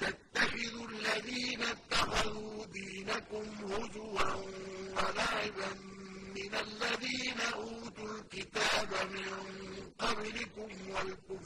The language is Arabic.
تتخذوا الذين اتخذوا دينكم هزوا ولعبا من الذين أوتوا الكتاب من قبلكم والكفر